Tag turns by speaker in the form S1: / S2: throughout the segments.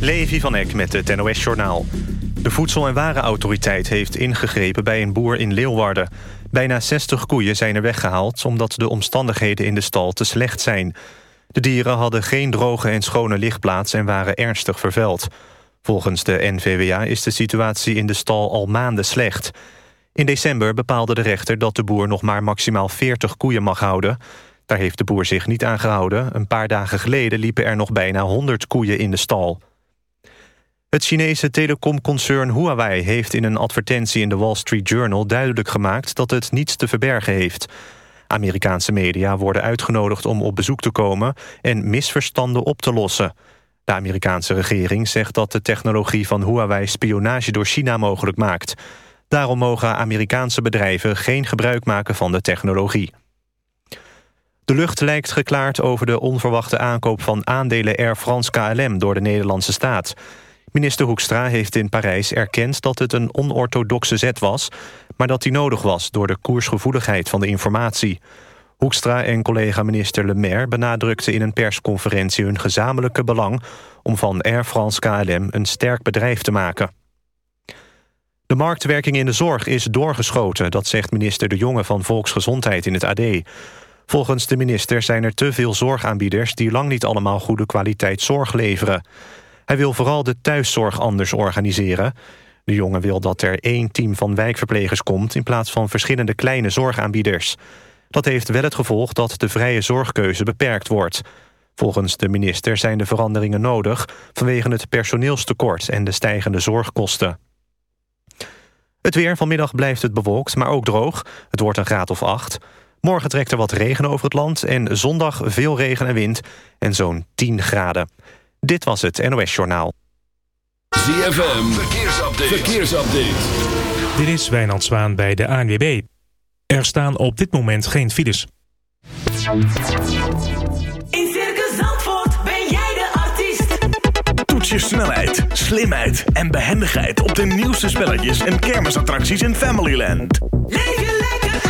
S1: Levi van Eck met het NOS-journaal. De Voedsel- en Warenautoriteit heeft ingegrepen bij een boer in Leeuwarden. Bijna 60 koeien zijn er weggehaald... omdat de omstandigheden in de stal te slecht zijn. De dieren hadden geen droge en schone lichtplaats... en waren ernstig vervuild. Volgens de NVWA is de situatie in de stal al maanden slecht. In december bepaalde de rechter dat de boer nog maar maximaal 40 koeien mag houden... Daar heeft de boer zich niet aan gehouden. Een paar dagen geleden liepen er nog bijna 100 koeien in de stal. Het Chinese telecomconcern Huawei heeft in een advertentie in de Wall Street Journal duidelijk gemaakt dat het niets te verbergen heeft. Amerikaanse media worden uitgenodigd om op bezoek te komen en misverstanden op te lossen. De Amerikaanse regering zegt dat de technologie van Huawei spionage door China mogelijk maakt. Daarom mogen Amerikaanse bedrijven geen gebruik maken van de technologie. De lucht lijkt geklaard over de onverwachte aankoop van aandelen Air France KLM door de Nederlandse staat. Minister Hoekstra heeft in Parijs erkend dat het een onorthodoxe zet was... maar dat die nodig was door de koersgevoeligheid van de informatie. Hoekstra en collega-minister Le Maire benadrukten in een persconferentie... hun gezamenlijke belang om van Air France KLM een sterk bedrijf te maken. De marktwerking in de zorg is doorgeschoten, dat zegt minister De Jonge van Volksgezondheid in het AD... Volgens de minister zijn er te veel zorgaanbieders... die lang niet allemaal goede kwaliteit zorg leveren. Hij wil vooral de thuiszorg anders organiseren. De jongen wil dat er één team van wijkverplegers komt... in plaats van verschillende kleine zorgaanbieders. Dat heeft wel het gevolg dat de vrije zorgkeuze beperkt wordt. Volgens de minister zijn de veranderingen nodig... vanwege het personeelstekort en de stijgende zorgkosten. Het weer vanmiddag blijft het bewolkt, maar ook droog. Het wordt een graad of acht. Morgen trekt er wat regen over het land en zondag veel regen en wind en zo'n 10 graden. Dit was het NOS Journaal.
S2: ZFM, verkeersupdate. verkeersupdate.
S3: Dit is Wijnand Zwaan bij de ANWB. Er staan op dit moment geen files.
S4: In Circus Zandvoort ben jij de artiest.
S5: Toets je snelheid, slimheid en behendigheid op de nieuwste spelletjes en kermisattracties in Familyland.
S4: Leef je lekker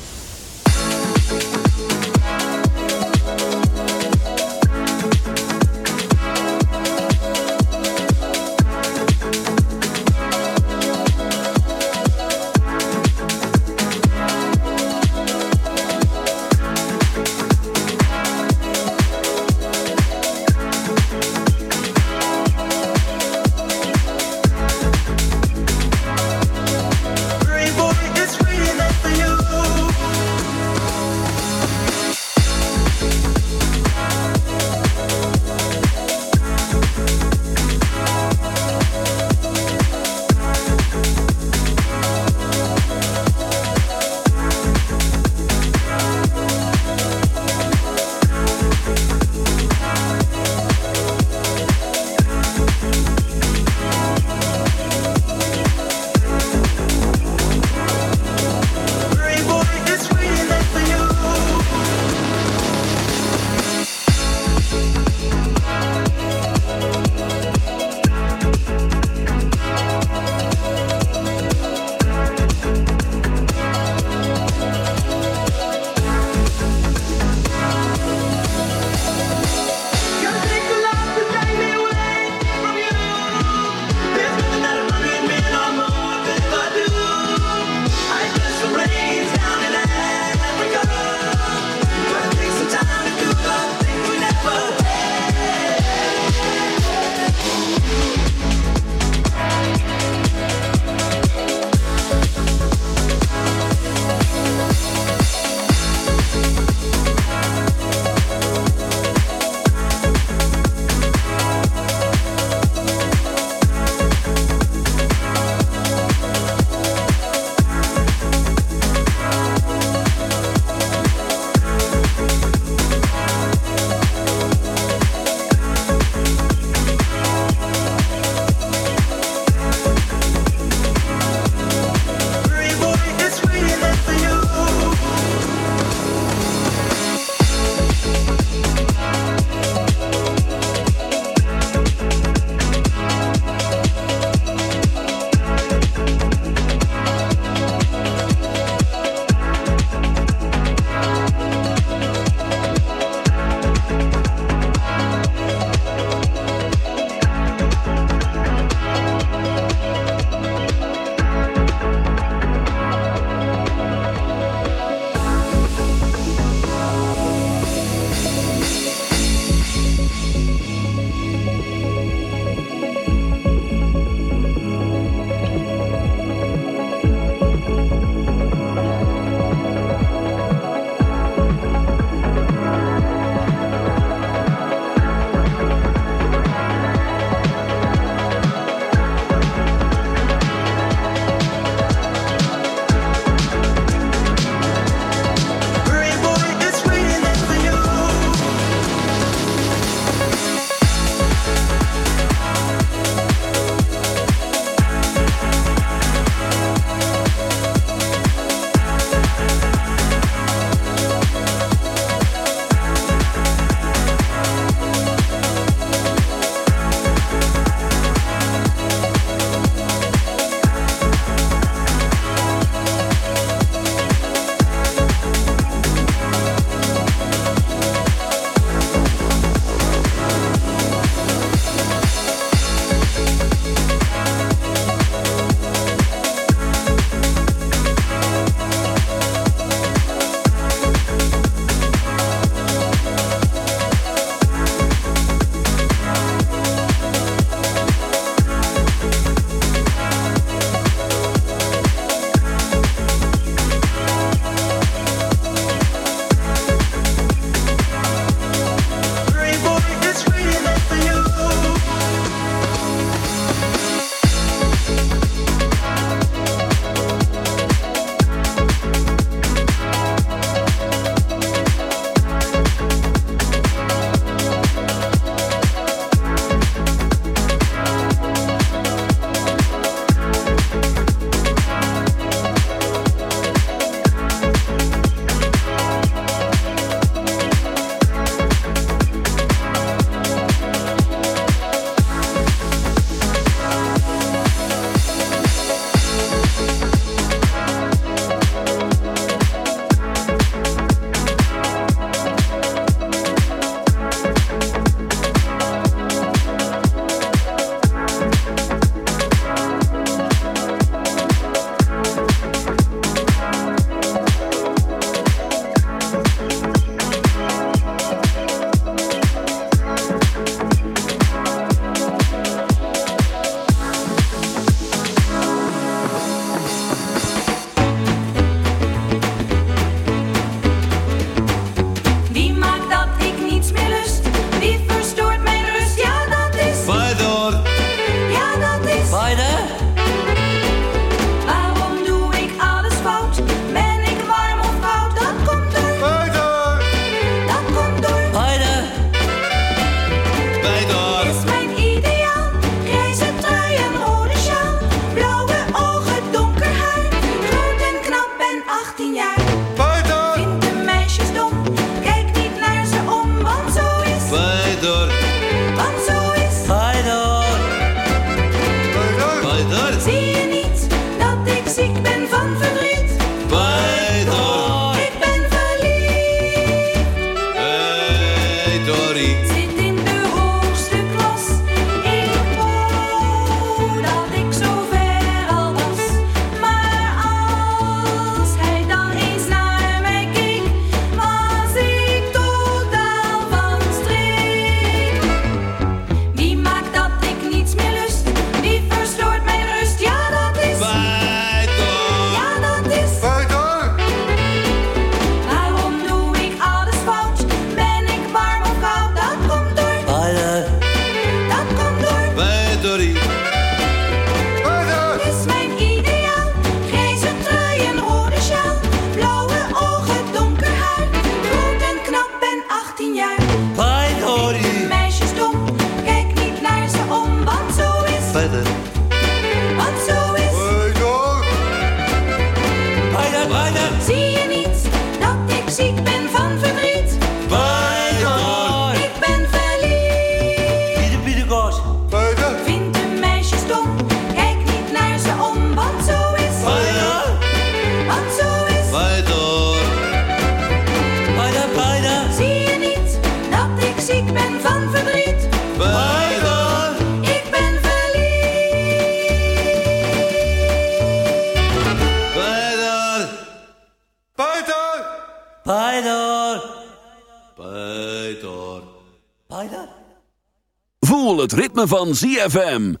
S4: Van
S2: ZFM.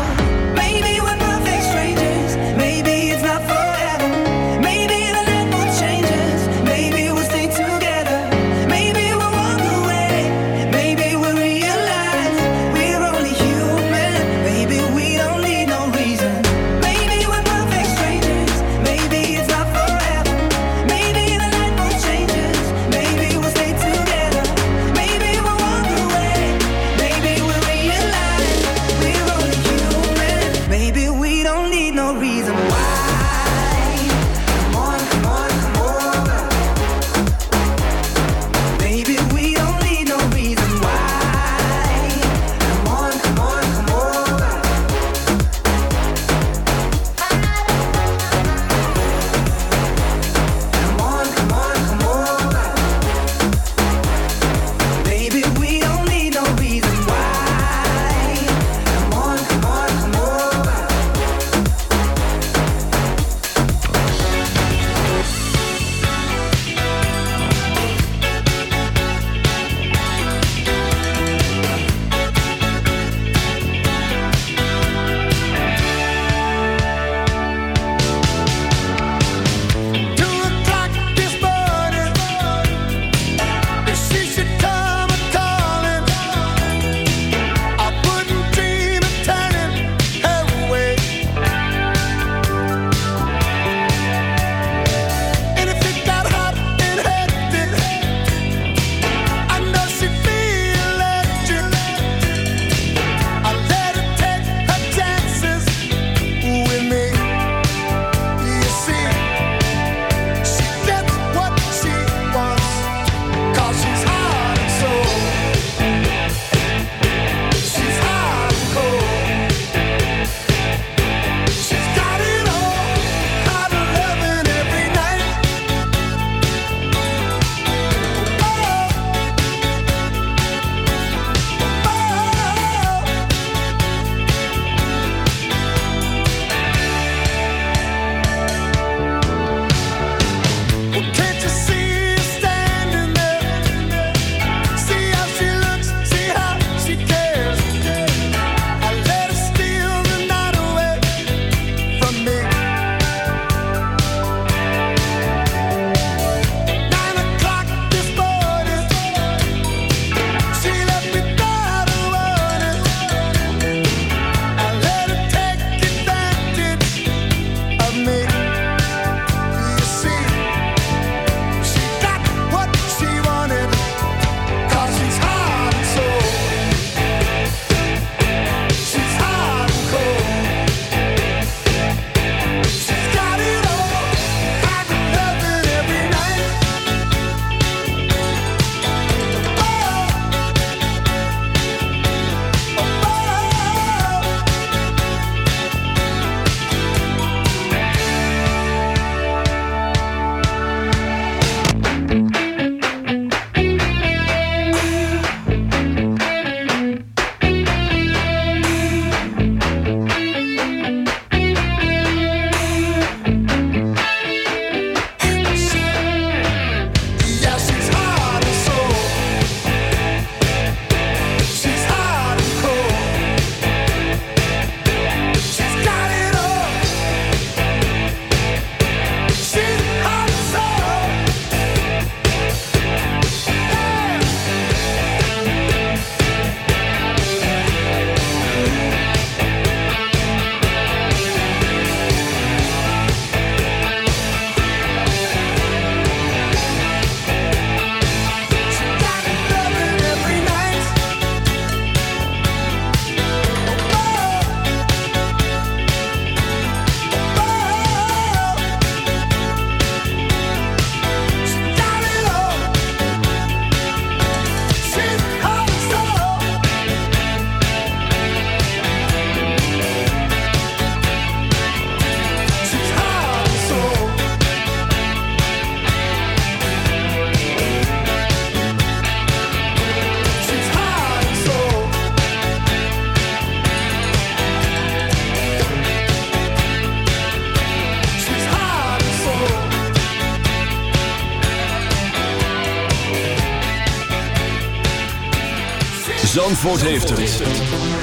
S2: Zandvoort heeft het.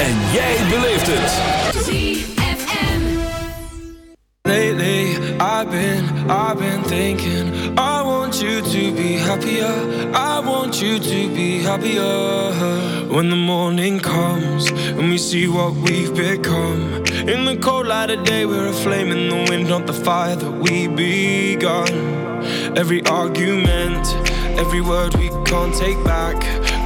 S2: En jij beleeft het.
S6: Lately, I've been, I've been thinking. I want you to be happier. I want you to be happier. When the morning comes and we see what we've become. In the cold light of day, we're a flame in the wind, not the fire that we begun. Every argument, every word we can't take back.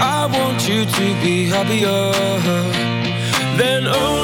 S6: I want you to be happier. than only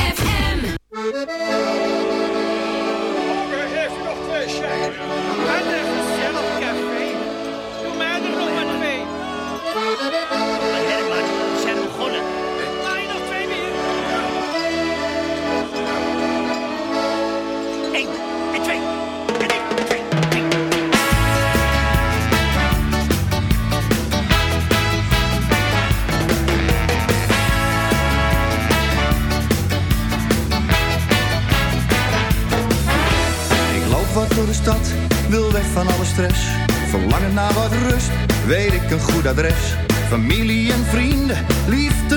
S7: een goed adres. Familie en vrienden, liefde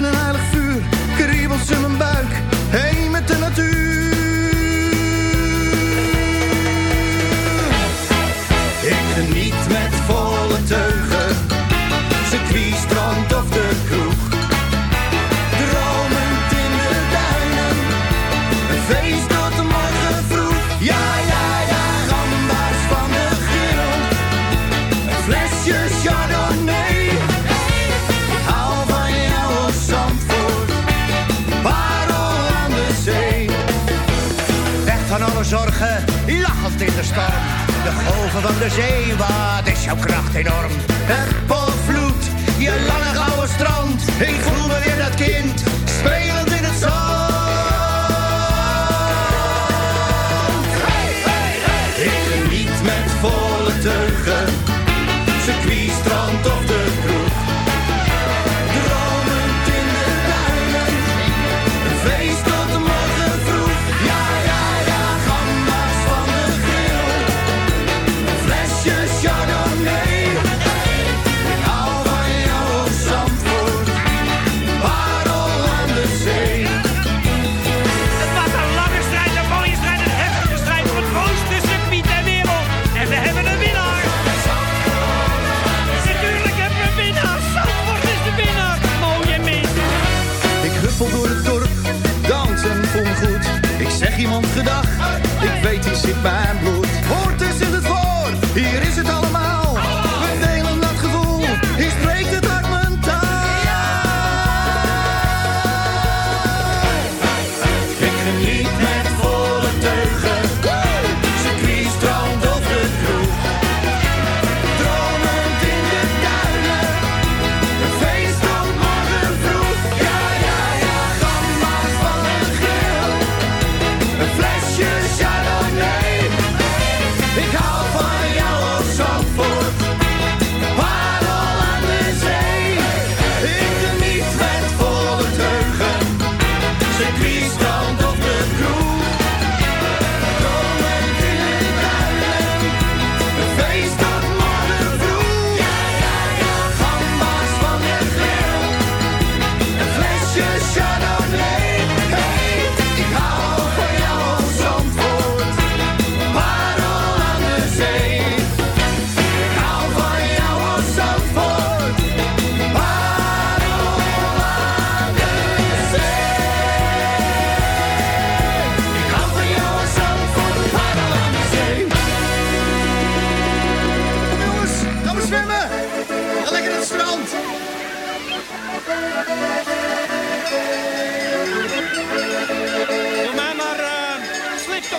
S7: Over van de
S8: zee, wat is jouw kracht enorm? Het volvloed, je lange gouden strand. Ik voel me weer dat kind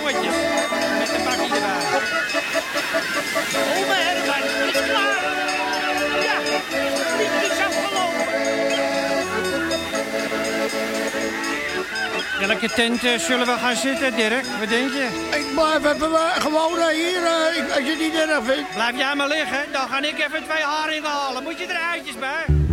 S8: jongetjes. Met de
S9: bakkie is klaar. Ja, niet is afgelopen. Welke tent eh, zullen we gaan zitten, Dirk? Wat denk je?
S10: Ik blijf even eh, gewoon eh, hier, als je het niet erg vindt.
S9: Blijf jij maar liggen, dan ga ik even twee haringen halen. Moet je er eitjes bij?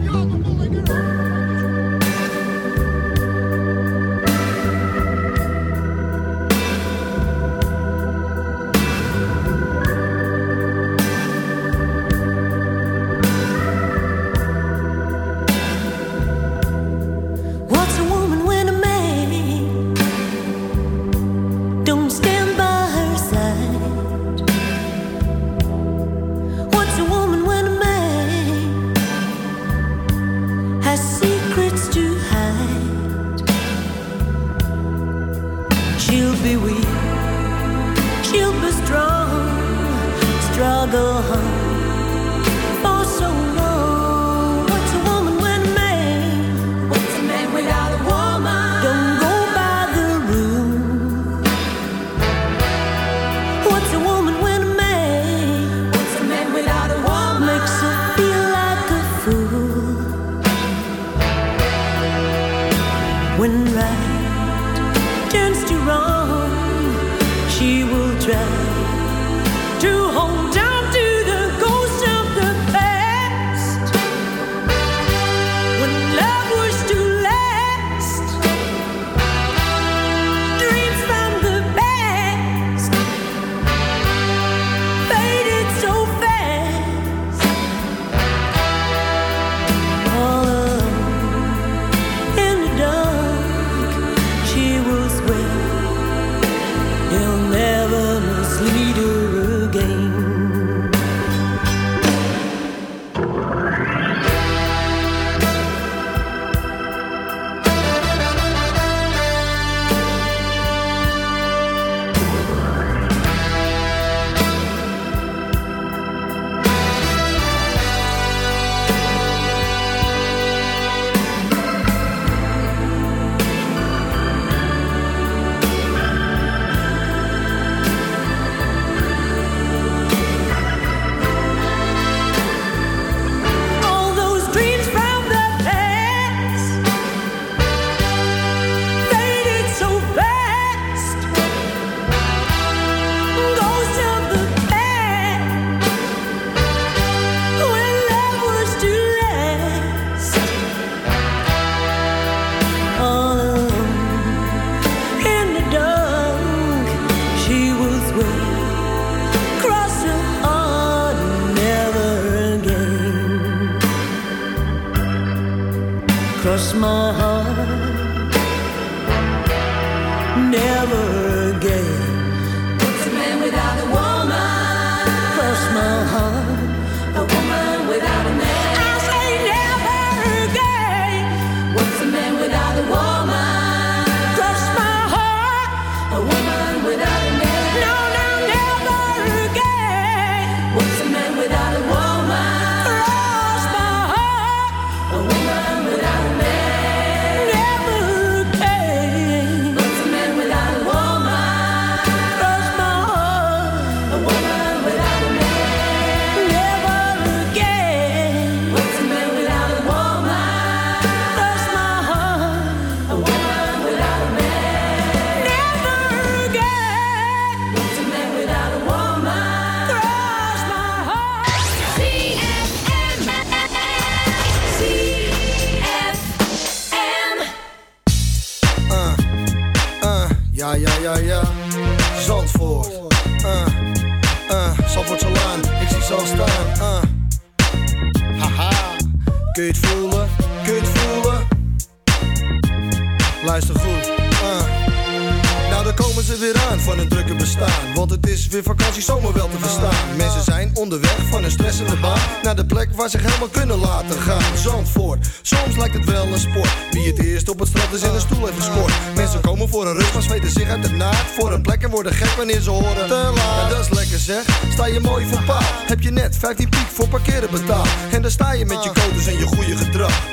S11: Wanneer ze horen. Te laat. Ja, dat is lekker zeg. Sta je mooi voor paal. Heb je net 15 piek voor parkeren betaald. En dan sta je met je codes en je goede gedrag.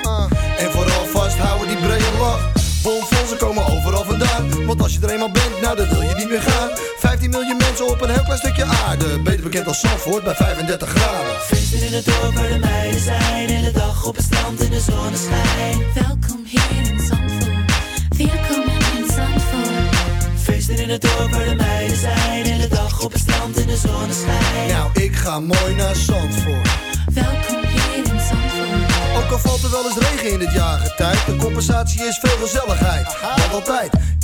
S11: En vooral vasthouden die brede lach. Bomvol, ze komen overal vandaan. Want als je er eenmaal bent, nou dan wil je niet meer gaan. 15 miljoen mensen op een heel klein stukje aarde. Beter bekend als Zandvoort bij 35 graden.
S12: Feesten in het dorp waar de meiden zijn. In de dag op het strand in de zonneschijn.
S4: Welkom hier in Zandvoort. Welkom in Zandvoort.
S12: Feesten in het dorp waar de meiden zonneschijn.
S11: Nou, ik ga mooi naar Zandvoort.
S4: Welkom hier in Zandvoort.
S11: Ook al valt er wel eens regen in het jaargetijd. De compensatie is veel gezelligheid. Want altijd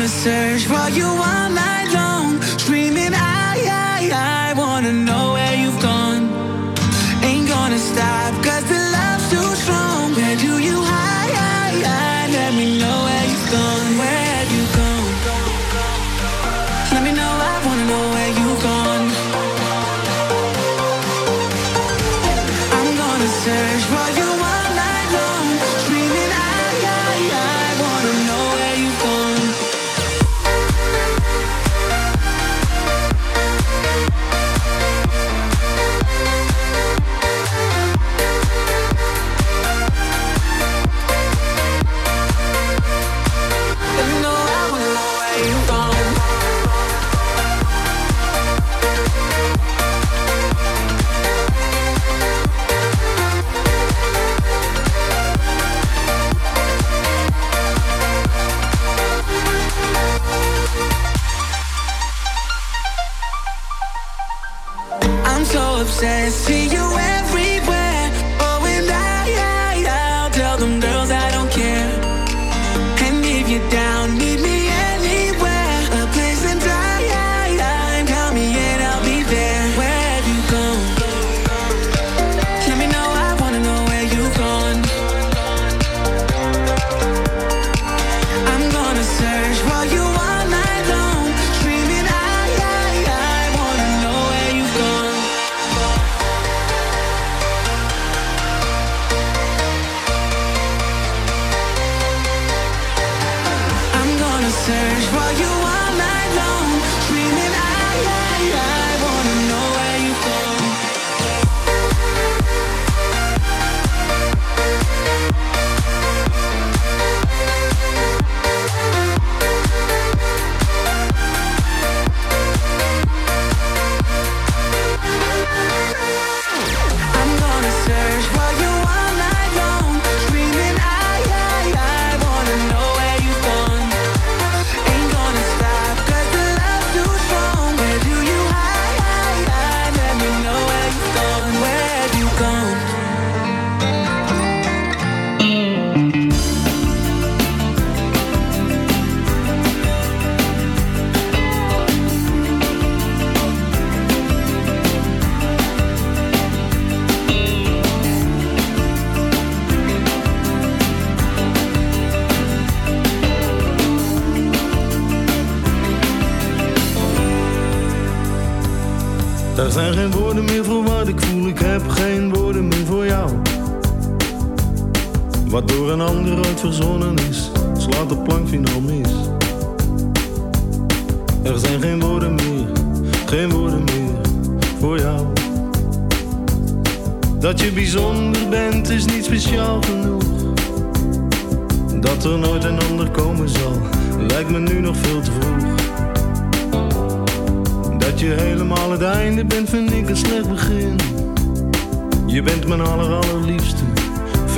S12: Gonna search for you all night long, screaming I, I, I wanna know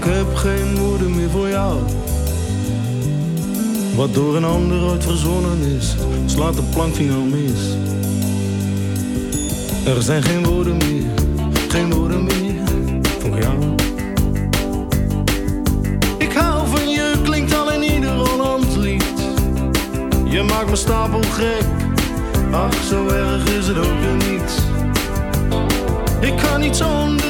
S13: ik heb geen woorden meer voor jou. Wat door een ander ooit verzonnen is, slaat de plankvinger mis. Er zijn geen woorden meer, geen woorden meer voor jou. Ik hou van je, klinkt al in ieder Holland lied. Je maakt me stapel gek, ach zo erg is het ook niet. Ik kan niet zonder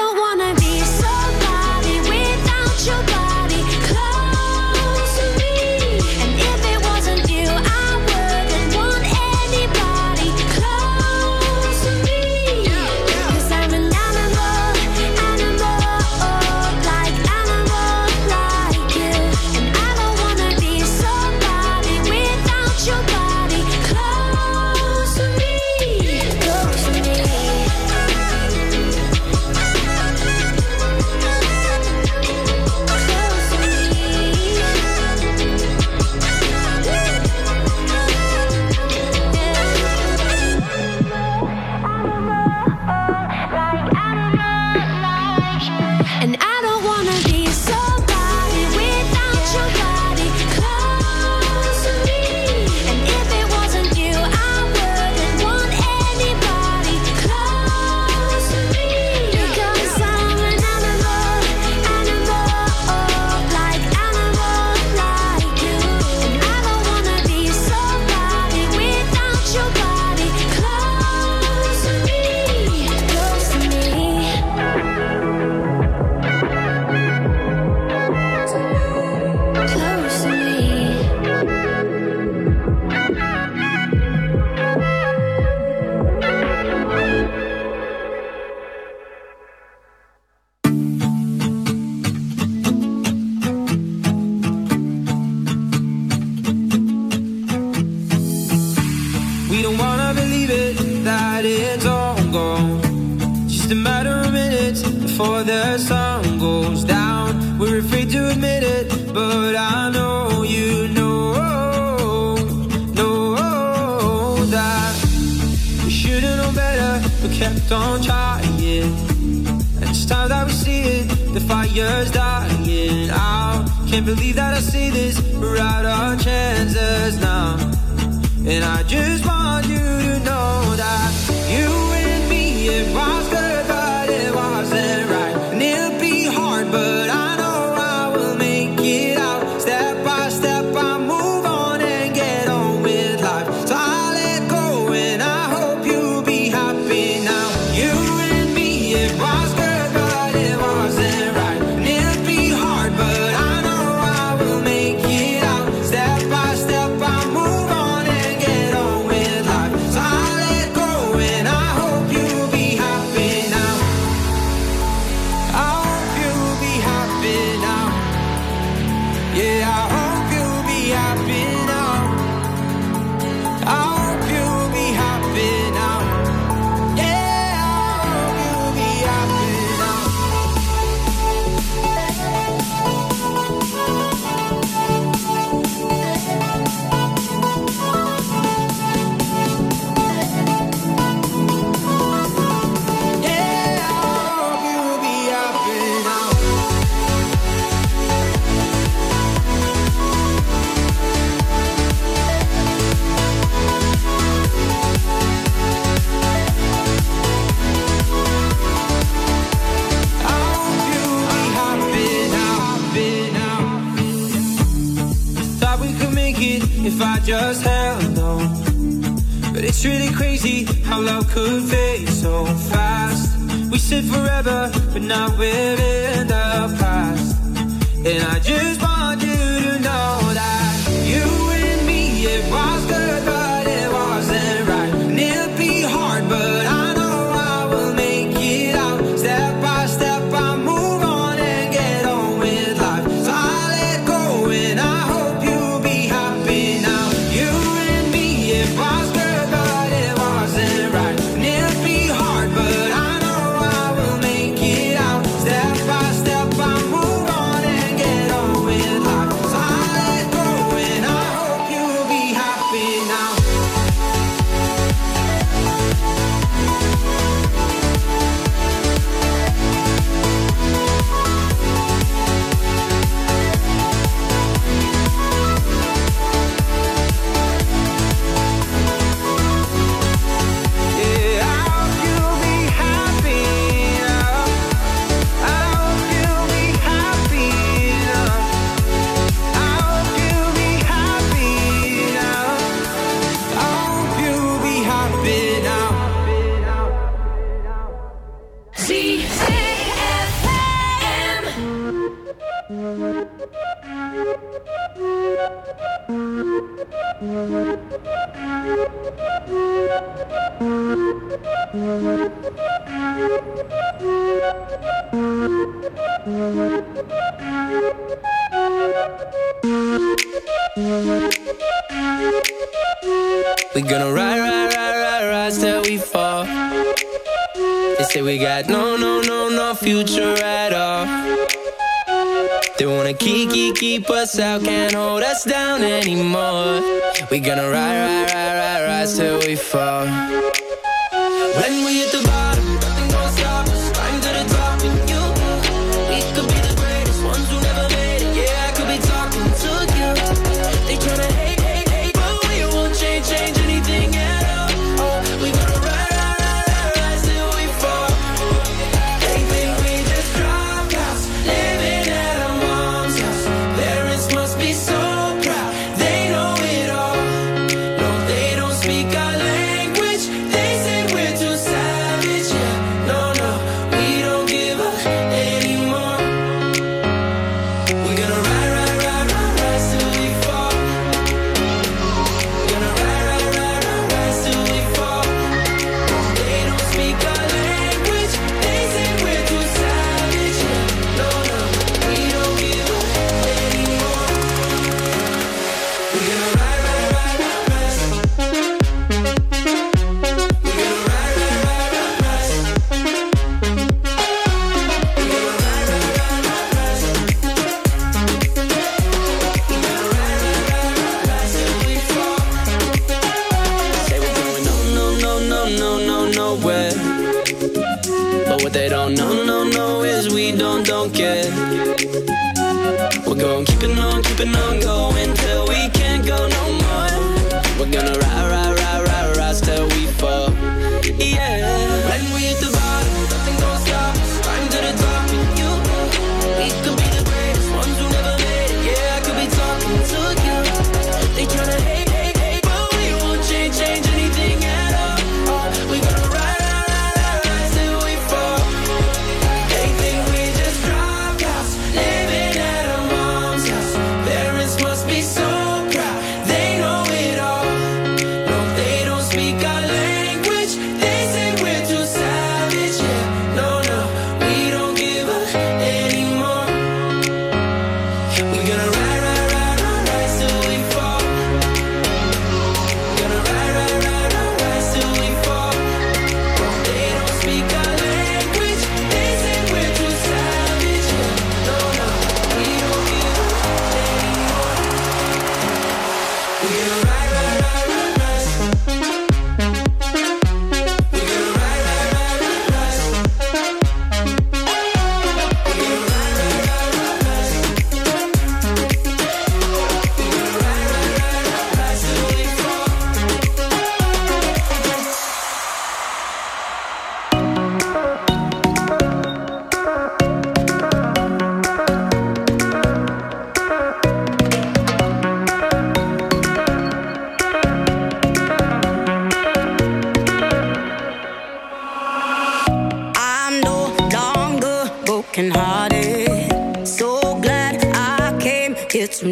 S14: us out, can't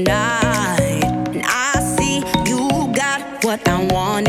S14: right. And I
S4: see you got what I wanted.